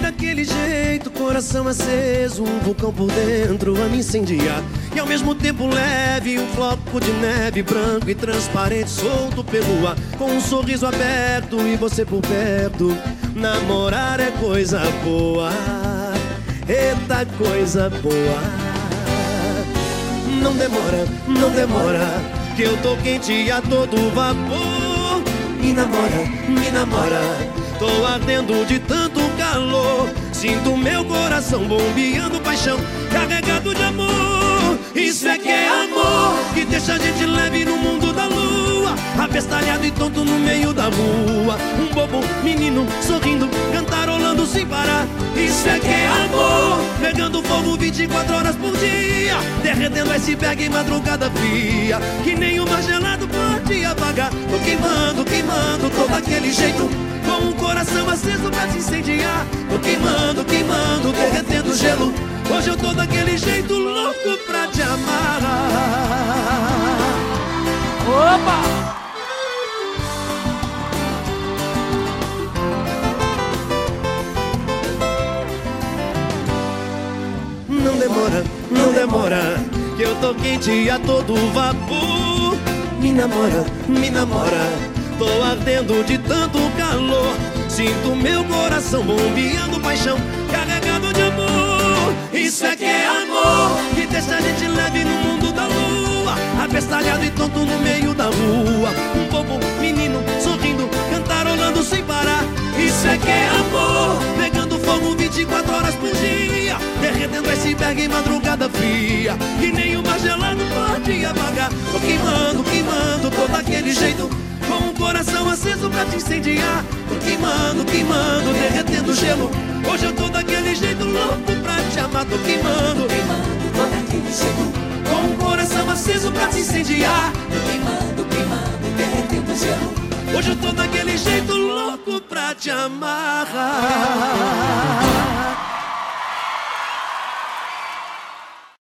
daquele jeito, coração aceso, um vulcão por dentro a me incendiar. E ao mesmo tempo leve, um floco de neve branco e transparente, solto pelo ar, com um sorriso aberto e você por perto. Namorar é coisa boa, eita coisa boa. Não demora, não demora, que eu tô quente a todo vapor. Me namora, me namora. Tô ardendo de tanto calor. Sinto meu coração bombeando paixão, carregado de amor. Isso é que é amor, que deixa a gente leve no mundo da lua. Abestalhado e tonto no meio da rua. Um bobo menino sorrindo, cantarolando sem parar. Isso é que é amor, pegando fogo 24 horas por dia. Derretendo iceberg em madrugada fria. Que nem o gelado pode apagar. Tô queimando, queimando, todo aquele jeito com coração aceso pra te incendiar. Tô queimando, queimando, derretendo gelo. Hoje eu tô daquele jeito louco pra te amar. Opa! Não demora, não demora Que eu tô quente a todo vapor. Me namora, me namora Tô ardendo de tanto calor Sinto meu coração bombeando paixão Carregado de amor. Isso é que é amor Que deixa a gente leve no mundo da lua Abestalhado e tonto no meio da rua. Um bobo menino sorrindo Cantarolando sem parar. Isso é que é amor Pegando fogo 24 horas por dia Derretendo iceberg em madrugada fria. Que nem o gelado pode apagar. Tô queimando, queimando todo aquele jeito aceso pra te incendiar. Tô queimando, queimando, derretendo gelo. Hoje eu tô daquele jeito louco pra te amar. Tô queimando, queimando, tô daquele jeito Com o coração aceso pra te incendiar. Tô queimando, queimando, derretendo gelo. Hoje eu tô daquele jeito louco pra te amar